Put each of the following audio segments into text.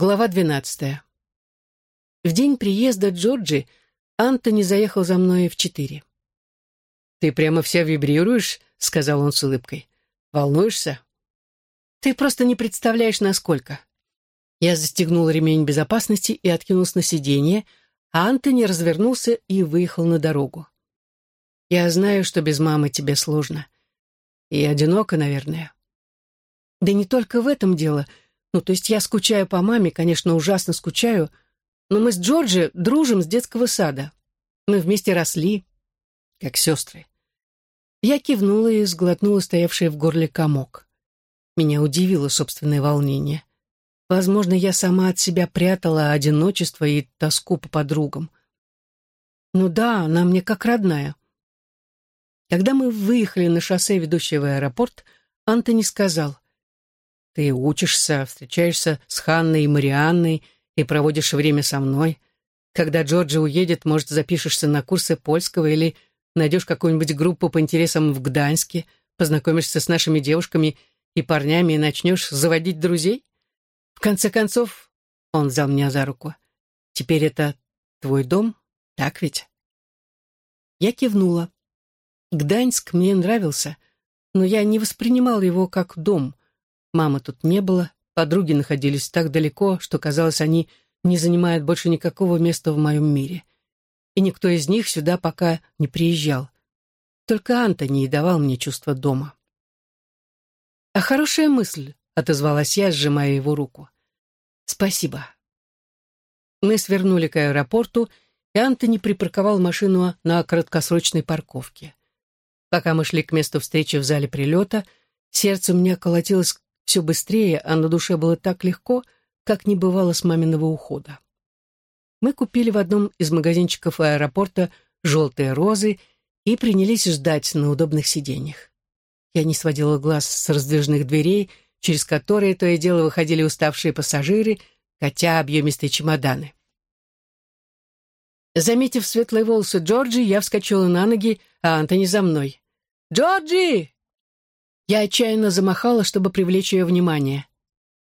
Глава двенадцатая. В день приезда Джорджи Антони заехал за мной в четыре. «Ты прямо вся вибрируешь», — сказал он с улыбкой. «Волнуешься?» «Ты просто не представляешь, насколько». Я застегнул ремень безопасности и откинулся на сиденье, а Антони развернулся и выехал на дорогу. «Я знаю, что без мамы тебе сложно. И одиноко, наверное». «Да не только в этом дело», — ну, то есть я скучаю по маме, конечно, ужасно скучаю, но мы с Джорджи дружим с детского сада. Мы вместе росли, как сестры. Я кивнула и сглотнула стоявший в горле комок. Меня удивило собственное волнение. Возможно, я сама от себя прятала одиночество и тоску по подругам. Ну да, она мне как родная. Когда мы выехали на шоссе, ведущее в аэропорт, Антони сказал, ты учишься, встречаешься с Ханной и Марианной и проводишь время со мной. Когда Джорджи уедет, может, запишешься на курсы польского или найдешь какую-нибудь группу по интересам в Гданьске, познакомишься с нашими девушками и парнями и начнешь заводить друзей? В конце концов, он взял меня за руку. Теперь это твой дом, так ведь? Я кивнула. Гданьск мне нравился, но я не воспринимал его как дом. Мамы тут не было, подруги находились так далеко, что, казалось, они не занимают больше никакого места в моем мире. И никто из них сюда пока не приезжал. Только Антони и давал мне чувство дома. «А хорошая мысль», — отозвалась я, сжимая его руку. «Спасибо». Мы свернули к аэропорту, и Антони припарковал машину на краткосрочной парковке. Пока мы шли к месту встречи в зале прилета, сердце у меня колотилось все быстрее, а на душе было так легко, как не бывало с маминого ухода. Мы купили в одном из магазинчиков аэропорта желтые розы и принялись ждать на удобных сиденьях. Я не сводила глаз с раздвижных дверей, через которые то и дело выходили уставшие пассажиры, хотя объемистые чемоданы. Заметив светлые волосы Джорджи, я вскочила на ноги, а Антони за мной. «Джорджи!» Я отчаянно замахала, чтобы привлечь ее внимание.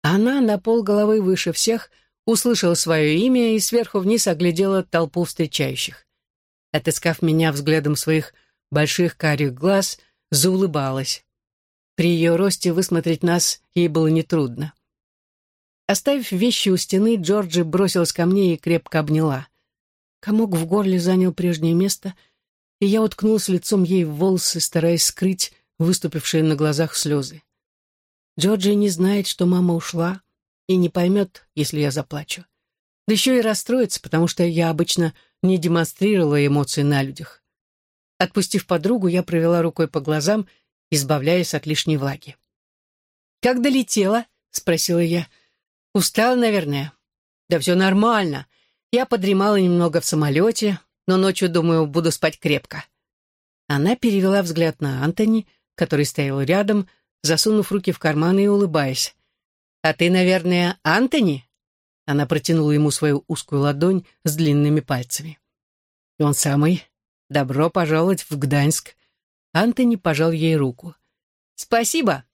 Она на пол головы выше всех услышала свое имя и сверху вниз оглядела толпу встречающих. Отыскав меня взглядом своих больших карих глаз, заулыбалась. При ее росте высмотреть нас ей было нетрудно. Оставив вещи у стены, Джорджи бросилась ко мне и крепко обняла. Комок в горле занял прежнее место, и я уткнулась лицом ей в волосы, стараясь скрыть выступившие на глазах слезы. Джорджи не знает, что мама ушла, и не поймет, если я заплачу. Да еще и расстроится, потому что я обычно не демонстрировала эмоции на людях. Отпустив подругу, я провела рукой по глазам, избавляясь от лишней влаги. «Как долетела?» — спросила я. «Устала, наверное?» «Да все нормально. Я подремала немного в самолете, но ночью, думаю, буду спать крепко». Она перевела взгляд на Антони, который стоял рядом, засунув руки в карманы и улыбаясь. «А ты, наверное, Антони?» Она протянула ему свою узкую ладонь с длинными пальцами. И он самый. Добро пожаловать в Гданьск. Антони пожал ей руку. «Спасибо.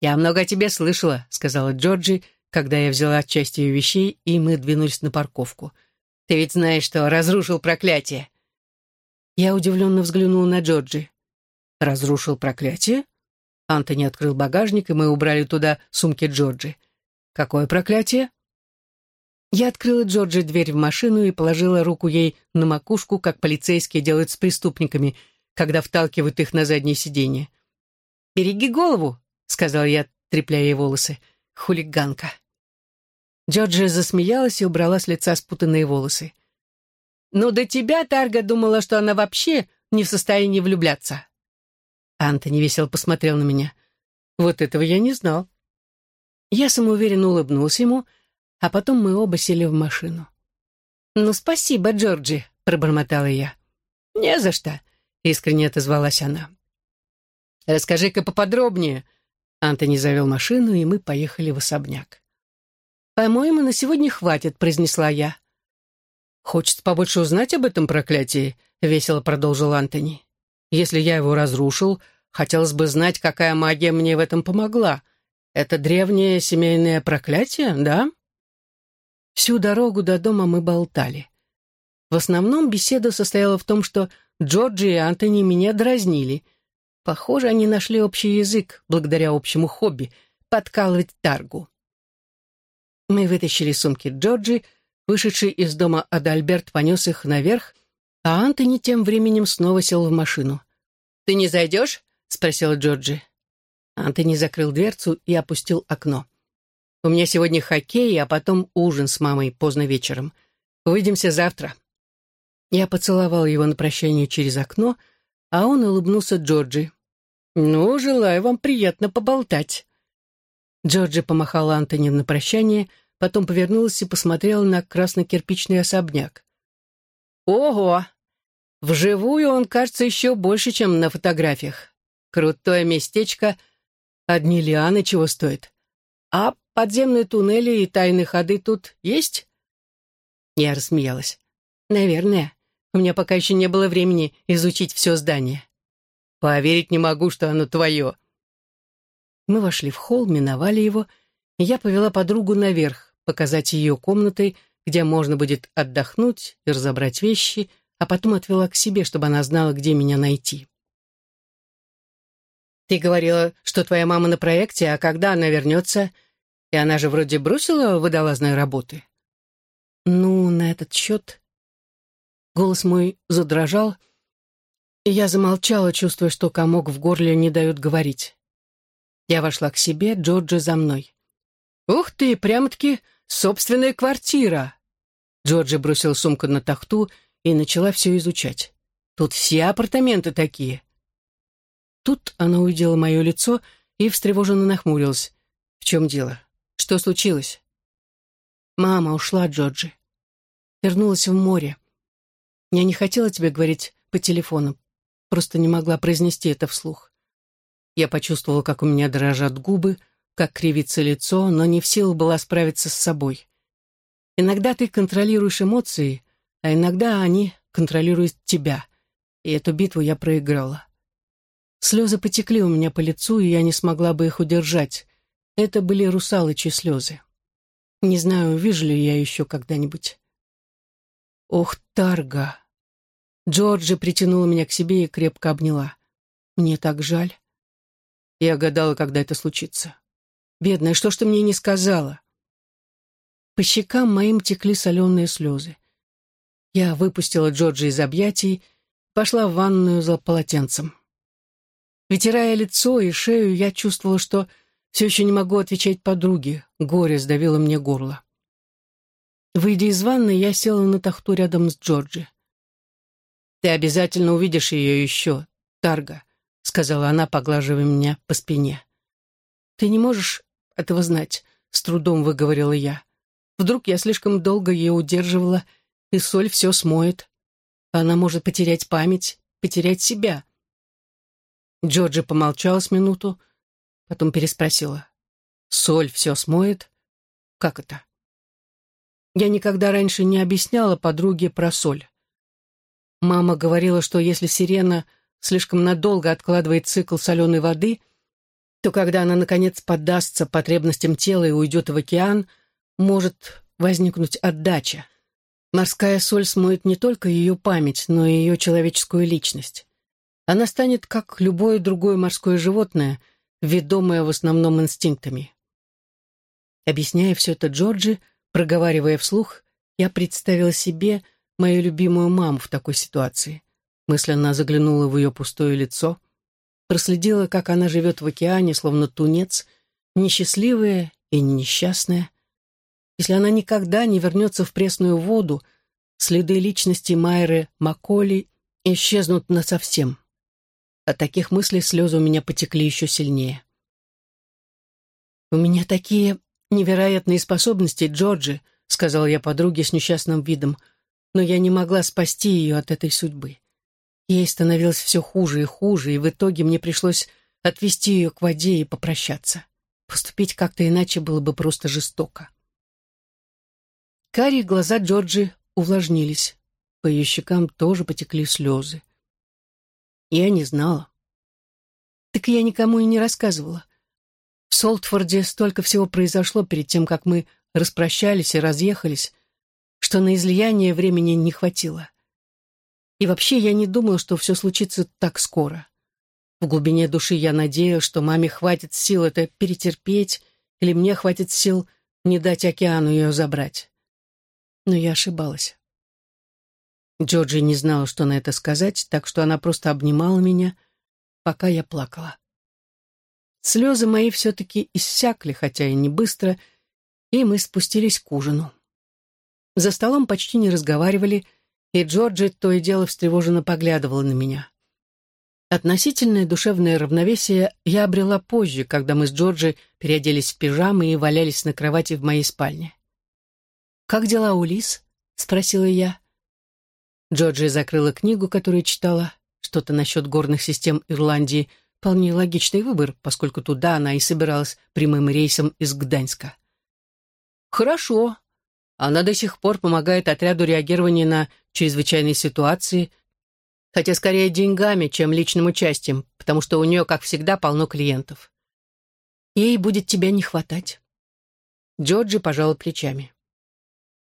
Я много о тебе слышала», — сказала Джорджи, когда я взяла часть ее вещей, и мы двинулись на парковку. «Ты ведь знаешь, что разрушил проклятие». Я удивленно взглянула на Джорджи. Разрушил проклятие? Антони открыл багажник, и мы убрали туда сумки Джорджи. Какое проклятие? Я открыла Джорджи дверь в машину и положила руку ей на макушку, как полицейские делают с преступниками, когда вталкивают их на заднее сиденье. «Береги голову», — сказал я, трепляя ей волосы. «Хулиганка». Джорджи засмеялась и убрала с лица спутанные волосы. «Ну, до тебя Тарга думала, что она вообще не в состоянии влюбляться». Антони весело посмотрел на меня. Вот этого я не знал. Я самоуверенно улыбнулся ему, а потом мы оба сели в машину. «Ну, спасибо, Джорджи», — пробормотала я. «Не за что», — искренне отозвалась она. «Расскажи-ка поподробнее». Антони завел машину, и мы поехали в особняк. «По-моему, на сегодня хватит», — произнесла я. «Хочется побольше узнать об этом проклятии», — весело продолжил Антони. Если я его разрушил, хотелось бы знать, какая магия мне в этом помогла. Это древнее семейное проклятие, да? Всю дорогу до дома мы болтали. В основном беседа состояла в том, что Джорджи и Антони меня дразнили. Похоже, они нашли общий язык благодаря общему хобби — подкалывать таргу. Мы вытащили сумки Джорджи, вышедший из дома Адальберт понес их наверх, а Антони тем временем снова сел в машину. «Ты не зайдешь?» — спросила Джорджи. Антони закрыл дверцу и опустил окно. «У меня сегодня хоккей, а потом ужин с мамой поздно вечером. Увидимся завтра». Я поцеловал его на прощание через окно, а он улыбнулся Джорджи. «Ну, желаю вам приятно поболтать». Джорджи помахала Антони на прощание, потом повернулась и посмотрела на красно-кирпичный особняк. «Ого! Вживую он кажется еще больше, чем на фотографиях. Крутое местечко, одни лианы чего стоят. А подземные туннели и тайные ходы тут есть?» Я рассмеялась. «Наверное. У меня пока еще не было времени изучить все здание. Поверить не могу, что оно твое. Мы вошли в холл, миновали его, и я повела подругу наверх, показать ее комнатой, где можно будет отдохнуть и разобрать вещи, а потом отвела к себе, чтобы она знала, где меня найти. «Ты говорила, что твоя мама на проекте, а когда она вернется? И она же вроде бросила водолазные работы». «Ну, на этот счет Голос мой задрожал, и я замолчала, чувствуя, что комок в горле не дает говорить. Я вошла к себе, Джорджи за мной. «Ух ты, прямо-таки собственная квартира!» Джорджи бросил сумку на тахту и начала все изучать. «Тут все апартаменты такие». Тут она увидела мое лицо и встревоженно нахмурилась. «В чем дело? Что случилось?» «Мама ушла, Джорджи. Вернулась в море. Я не хотела тебе говорить по телефону, просто не могла произнести это вслух. Я почувствовала, как у меня дрожат губы, как кривится лицо, но не в силах была справиться с собой. Иногда ты контролируешь эмоции, а иногда они контролируют тебя. И эту битву я проиграла. Слезы потекли у меня по лицу, и я не смогла бы их удержать. Это были русалочьи слезы. Не знаю, увижу ли я еще когда-нибудь. Ох, Тарга! Джорджи притянула меня к себе и крепко обняла. Мне так жаль. Я гадала, когда это случится. Бедная, что ж ты мне не сказала? По щекам моим текли соленые слезы. Я выпустила Джорджи из объятий, пошла в ванную за полотенцем. Вытирая лицо и шею, я чувствовала, что все еще не могу отвечать подруге. Горе сдавило мне горло. Выйдя из ванны, я села на тахту рядом с Джорджи. «Ты обязательно увидишь ее еще, Тарга», — сказала она, поглаживая меня по спине. «Ты не можешь этого знать», — с трудом выговорила я. «Вдруг я слишком долго ее удерживала, и соль все смоет. Она может потерять память, потерять себя». Джорджи помолчала с минуту, потом переспросила. «Соль все смоет? Как это?» Я никогда раньше не объясняла подруге про соль. Мама говорила, что если сирена слишком надолго откладывает цикл соленой воды, то когда она, наконец, поддастся потребностям тела и уйдет в океан, может возникнуть отдача. Морская соль смоет не только ее память, но и ее человеческую личность. Она станет, как любое другое морское животное, ведомое в основном инстинктами. Объясняя все это Джорджи, проговаривая вслух, я представила себе, мою любимую маму в такой ситуации. Мысленно заглянула в ее пустое лицо, проследила, как она живет в океане, словно тунец, несчастливая и несчастная. Если она никогда не вернется в пресную воду, следы личности Майры Маколи исчезнут насовсем. От таких мыслей слезы у меня потекли еще сильнее. «У меня такие невероятные способности, Джорджи», — сказал я подруге с несчастным видом — но я не могла спасти ее от этой судьбы. Ей становилось все хуже и хуже, и в итоге мне пришлось отвести ее к воде и попрощаться. Поступить как-то иначе было бы просто жестоко. Карие глаза Джорджи увлажнились. По ее щекам тоже потекли слезы. Я не знала. Так я никому и не рассказывала. В Солтфорде столько всего произошло перед тем, как мы распрощались и разъехались, что на излияние времени не хватило. И вообще я не думала, что все случится так скоро. В глубине души я надеялась, что маме хватит сил это перетерпеть, или мне хватит сил не дать океану ее забрать. Но я ошибалась. Джорджи не знала, что на это сказать, так что она просто обнимала меня, пока я плакала. Слезы мои все-таки иссякли, хотя и не быстро, и мы спустились к ужину. За столом почти не разговаривали, и Джорджи то и дело встревоженно поглядывала на меня. Относительное душевное равновесие я обрела позже, когда мы с Джорджи переоделись в пижамы и валялись на кровати в моей спальне. «Как дела у Лис?» — спросила я. Джорджи закрыла книгу, которую читала, что-то насчет горных систем Ирландии, вполне логичный выбор, поскольку туда она и собиралась прямым рейсом из Гданьска. «Хорошо. Она до сих пор помогает отряду реагирования на чрезвычайные ситуации, хотя скорее деньгами, чем личным участием, потому что у нее, как всегда, полно клиентов. Ей будет тебя не хватать». Джорджи пожал плечами.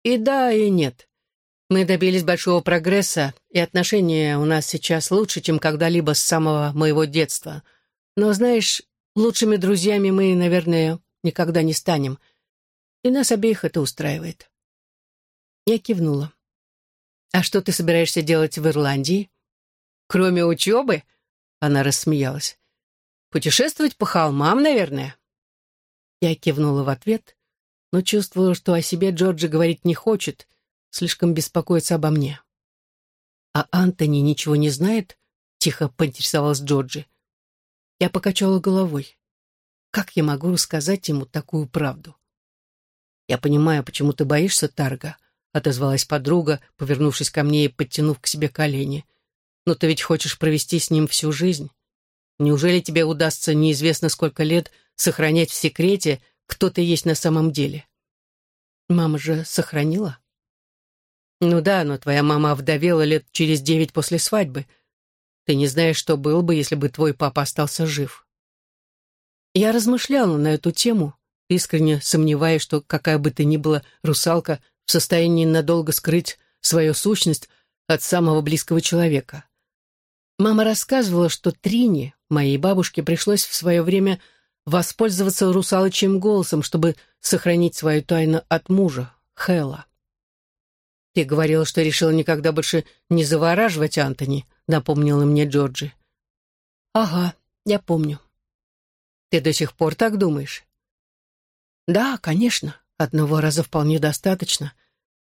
«И да, и нет. Мы добились большого прогресса, и отношения у нас сейчас лучше, чем когда-либо с самого моего детства. Но, знаешь, лучшими друзьями мы, наверное, никогда не станем. И нас обеих это устраивает. Я кивнула. «А что ты собираешься делать в Ирландии?» «Кроме учебы?» Она рассмеялась. «Путешествовать по холмам, наверное?» Я кивнула в ответ, но чувствовала, что о себе Джорджи говорить не хочет — слишком беспокоится обо мне. «А Антони ничего не знает?» — тихо поинтересовалась Джорджи. Я покачала головой. «Как я могу рассказать ему такую правду?» «Я понимаю, почему ты боишься Тарга», — отозвалась подруга, повернувшись ко мне и подтянув к себе колени. «Но ты ведь хочешь провести с ним всю жизнь. Неужели тебе удастся неизвестно сколько лет сохранять в секрете, кто ты есть на самом деле?» «Мама же сохранила?» «Ну да, но твоя мама овдовела лет через девять после свадьбы. Ты не знаешь, что было бы, если бы твой папа остался жив». Я размышляла на эту тему, искренне сомневаясь, что какая бы ты ни была русалка в состоянии надолго скрыть свою сущность от самого близкого человека. Мама рассказывала, что Трине, моей бабушке, пришлось в свое время воспользоваться русалочьим голосом, чтобы сохранить свою тайну от мужа, Хэла. «Ты говорила, что решила никогда больше не завораживать Антони», — напомнила мне Джорджи. «Ага, я помню». «Ты до сих пор так думаешь?» «Да, конечно. Одного раза вполне достаточно.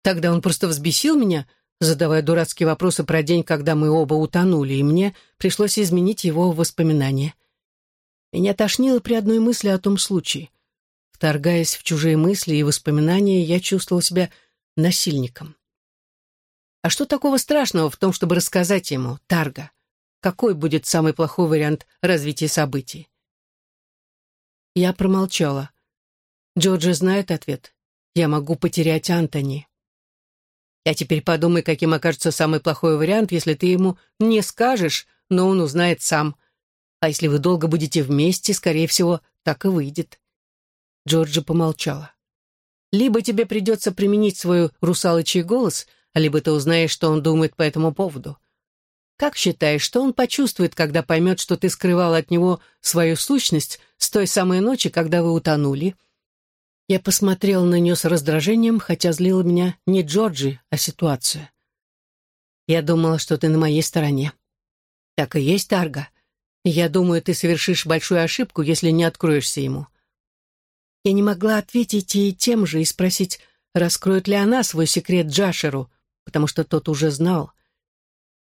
Тогда он просто взбесил меня, задавая дурацкие вопросы про день, когда мы оба утонули, и мне пришлось изменить его воспоминания. Меня тошнило при одной мысли о том случае. Вторгаясь в чужие мысли и воспоминания, я чувствовал себя насильником. А что такого страшного в том, чтобы рассказать ему, Тарга? Какой будет самый плохой вариант развития событий? Я промолчала. Джорджи знает ответ. Я могу потерять Антони. А теперь подумай, каким окажется самый плохой вариант, если ты ему не скажешь, но он узнает сам. А если вы долго будете вместе, скорее всего, так и выйдет. Джорджи помолчала. Либо тебе придется применить свой русалочий голос — либо ты узнаешь, что он думает по этому поводу. Как считаешь, что он почувствует, когда поймет, что ты скрывал от него свою сущность с той самой ночи, когда вы утонули?» Я посмотрел на нее с раздражением, хотя злила меня не Джорджи, а ситуация. «Я думала, что ты на моей стороне». «Так и есть, Тарга. Я думаю, ты совершишь большую ошибку, если не откроешься ему». Я не могла ответить ей тем же и спросить, раскроет ли она свой секрет Джашеру, потому что тот уже знал.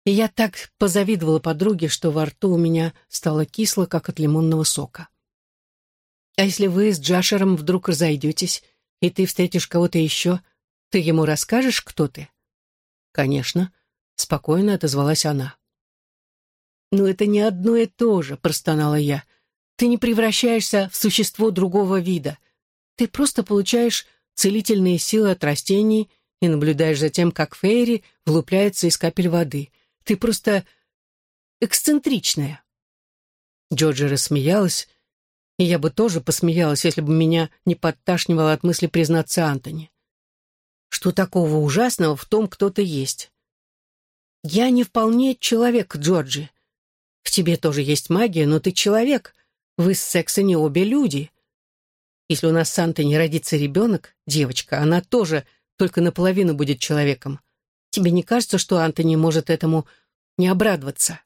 И я так позавидовала подруге, что во рту у меня стало кисло, как от лимонного сока. А если вы с Джашером вдруг разойдетесь, и ты встретишь кого-то еще, ты ему расскажешь, кто ты? Конечно, спокойно отозвалась она. «Но это не одно и то же», — простонала я. «Ты не превращаешься в существо другого вида. Ты просто получаешь целительные силы от растений и наблюдаешь за тем, как Фейри влупляется из капель воды. Ты просто эксцентричная». Джорджи рассмеялась, И я бы тоже посмеялась, если бы меня не подташнивало от мысли признаться Антони. Что такого ужасного в том, кто ты есть? Я не вполне человек, Джорджи. В тебе тоже есть магия, но ты человек. Вы с секса не обе люди. Если у нас с Антони родится ребенок, девочка, она тоже только наполовину будет человеком. Тебе не кажется, что Антони может этому не обрадоваться?»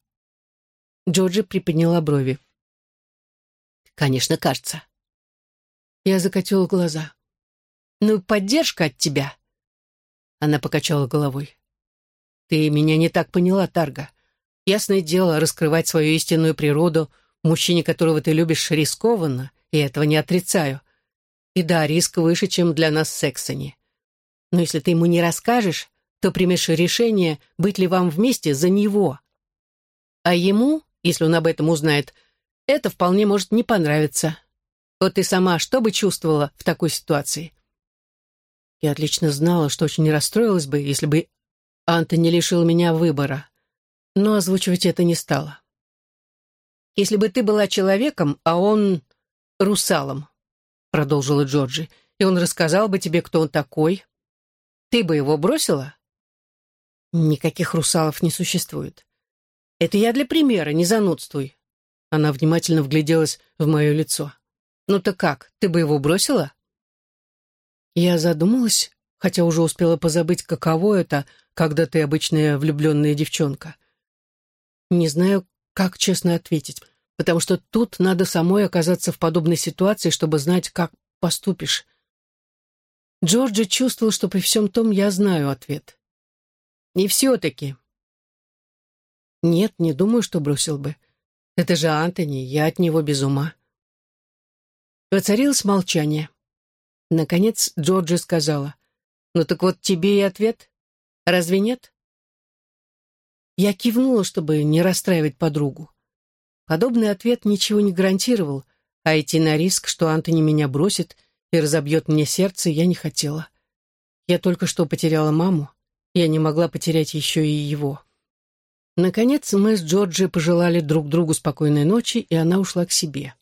Джорджи приподняла брови. «Конечно, кажется». Я закатила глаза. «Ну, поддержка от тебя». Она покачала головой. «Ты меня не так поняла, Тарга. Ясное дело, раскрывать свою истинную природу мужчине, которого ты любишь, рискованно, и этого не отрицаю. И да, риск выше, чем для нас Сексони. Но если ты ему не расскажешь, то примешь решение, быть ли вам вместе за него. А ему, если он об этом узнает, это вполне может не понравиться. Вот ты сама что бы чувствовала в такой ситуации? Я отлично знала, что очень расстроилась бы, если бы Анта не лишил меня выбора. Но озвучивать это не стала. «Если бы ты была человеком, а он русалом», — продолжила Джорджи, «и он рассказал бы тебе, кто он такой, ты бы его бросила?» Никаких русалов не существует. Это я для примера, не занудствуй. Она внимательно вгляделась в мое лицо. Ну так как, ты бы его бросила? Я задумалась, хотя уже успела позабыть, каково это, когда ты обычная влюбленная девчонка. Не знаю, как честно ответить, потому что тут надо самой оказаться в подобной ситуации, чтобы знать, как поступишь. Джорджи чувствовал, что при всем том я знаю ответ. Не все-таки. Нет, не думаю, что бросил бы. Это же Антони, я от него без ума. Воцарилось молчание. Наконец Джорджи сказала. «Ну так вот тебе и ответ. Разве нет?» Я кивнула, чтобы не расстраивать подругу. Подобный ответ ничего не гарантировал, а идти на риск, что Антони меня бросит и разобьет мне сердце, я не хотела. Я только что потеряла маму, я не могла потерять еще и его. Наконец мы с Джорджи пожелали друг другу спокойной ночи, и она ушла к себе.